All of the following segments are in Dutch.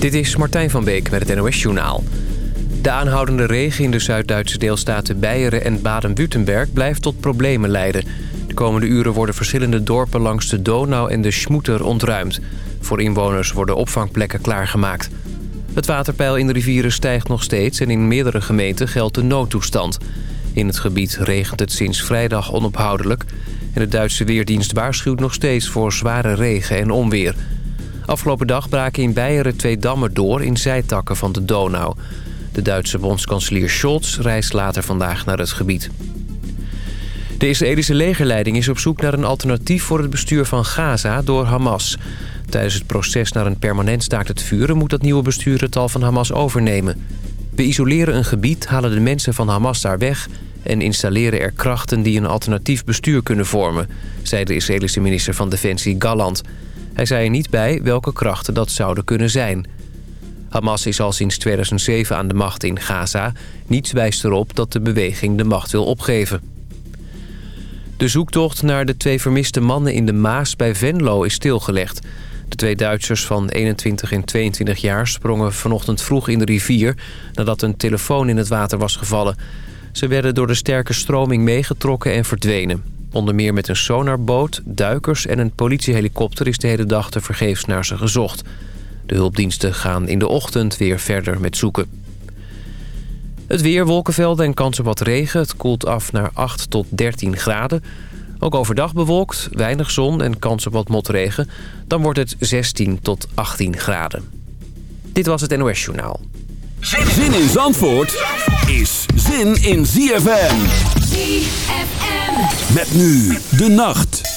Dit is Martijn van Beek met het NOS-journaal. De aanhoudende regen in de Zuid-Duitse deelstaten Beieren en Baden-Württemberg blijft tot problemen leiden. De komende uren worden verschillende dorpen langs de Donau en de Schmoeter ontruimd. Voor inwoners worden opvangplekken klaargemaakt. Het waterpeil in de rivieren stijgt nog steeds en in meerdere gemeenten geldt de noodtoestand. In het gebied regent het sinds vrijdag onophoudelijk... en de Duitse Weerdienst waarschuwt nog steeds voor zware regen en onweer... Afgelopen dag braken in Beieren twee dammen door in zijtakken van de Donau. De Duitse bondskanselier Scholz reist later vandaag naar het gebied. De Israëlische legerleiding is op zoek naar een alternatief voor het bestuur van Gaza door Hamas. Tijdens het proces naar een permanent staakt het vuren moet dat nieuwe bestuur het al van Hamas overnemen. We isoleren een gebied, halen de mensen van Hamas daar weg... en installeren er krachten die een alternatief bestuur kunnen vormen... zei de Israëlische minister van Defensie Galland... Hij zei er niet bij welke krachten dat zouden kunnen zijn. Hamas is al sinds 2007 aan de macht in Gaza. Niets wijst erop dat de beweging de macht wil opgeven. De zoektocht naar de twee vermiste mannen in de Maas bij Venlo is stilgelegd. De twee Duitsers van 21 en 22 jaar sprongen vanochtend vroeg in de rivier... nadat een telefoon in het water was gevallen. Ze werden door de sterke stroming meegetrokken en verdwenen. Onder meer met een sonarboot, duikers en een politiehelikopter... is de hele dag te vergeefs naar ze gezocht. De hulpdiensten gaan in de ochtend weer verder met zoeken. Het weer, wolkenvelden en kans op wat regen. Het koelt af naar 8 tot 13 graden. Ook overdag bewolkt, weinig zon en kans op wat motregen. Dan wordt het 16 tot 18 graden. Dit was het NOS Journaal. Zin in Zandvoort is zin in ZFM. ZFM. Met nu de nacht.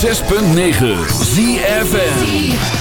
106.9 ZFN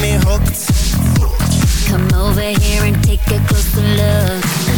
me hooked. Come over here and take a closer look.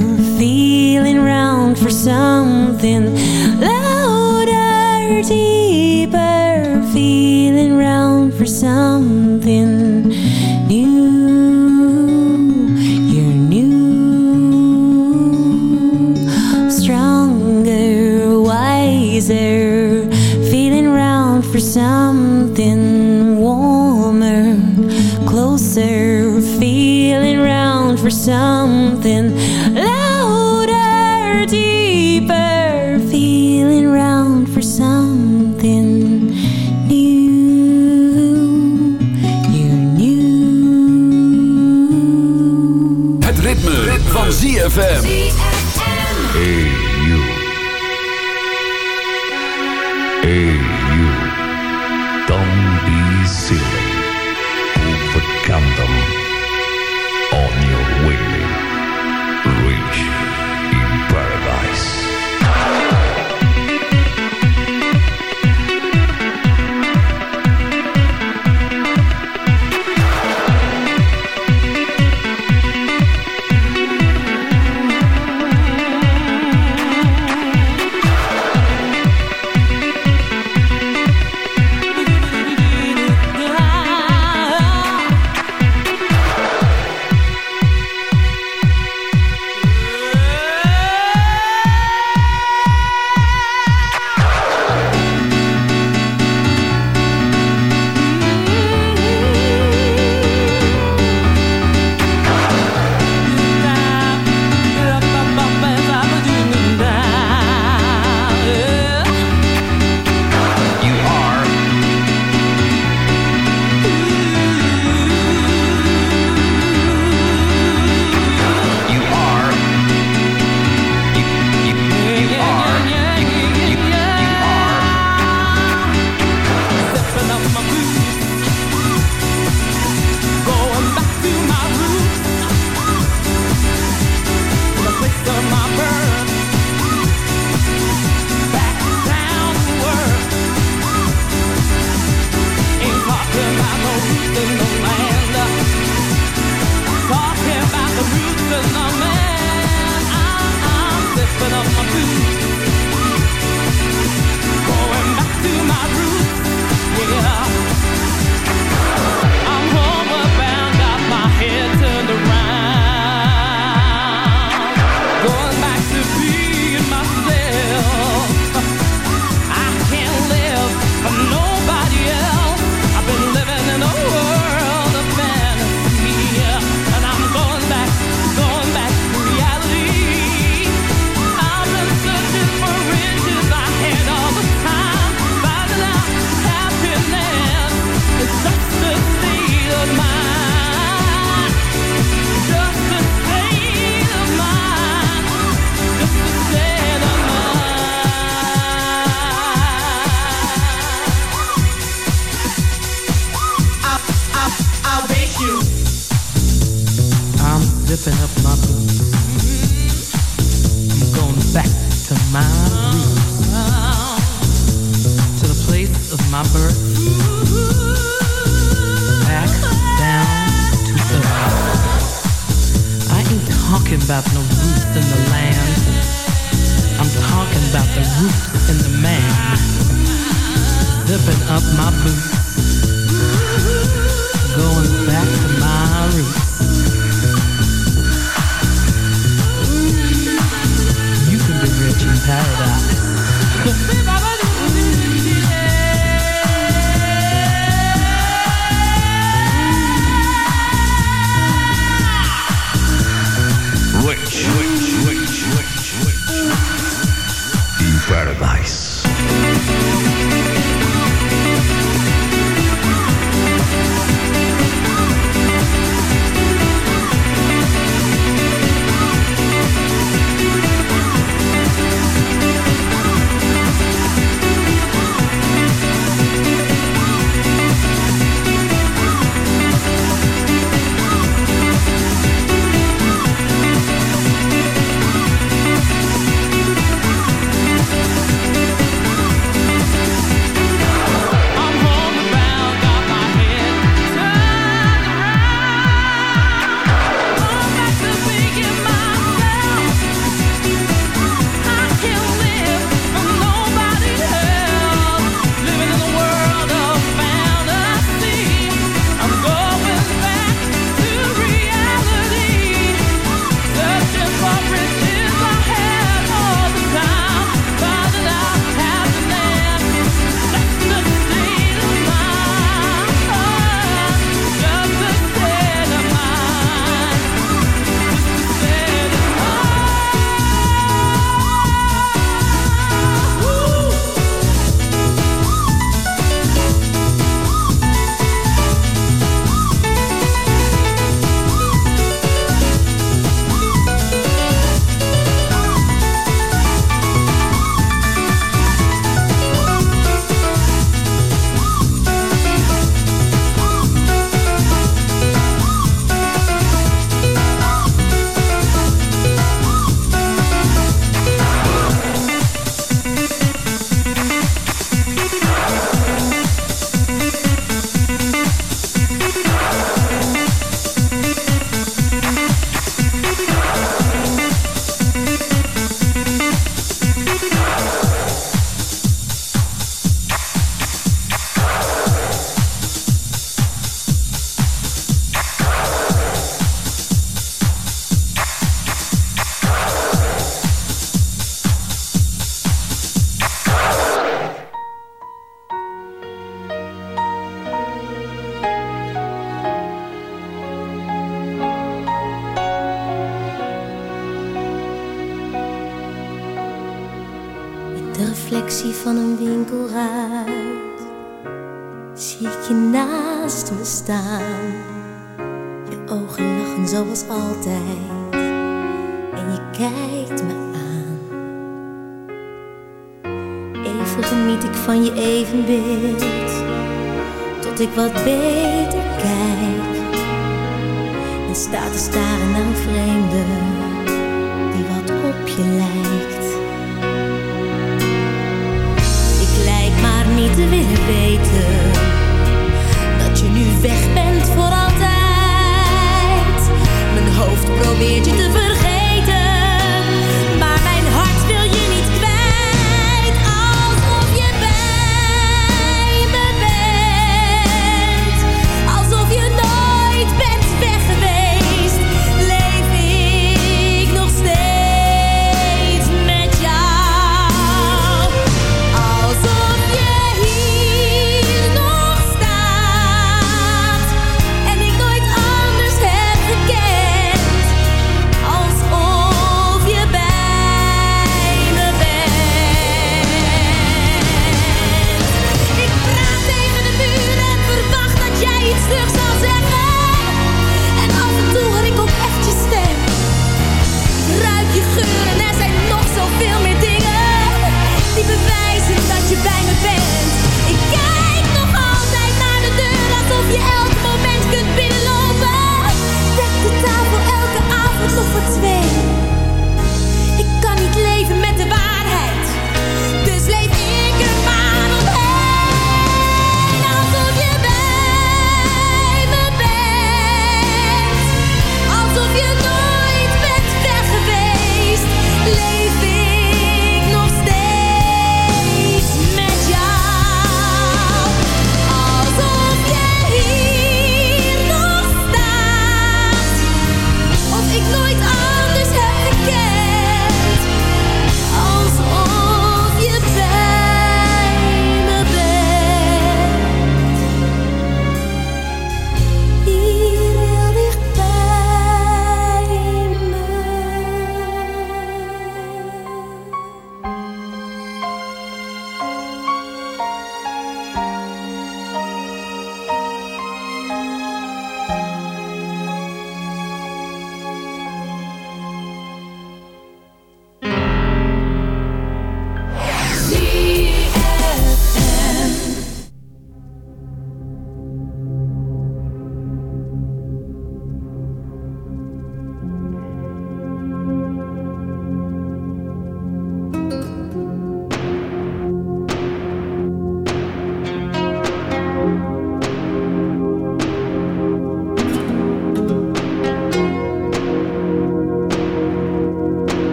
some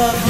of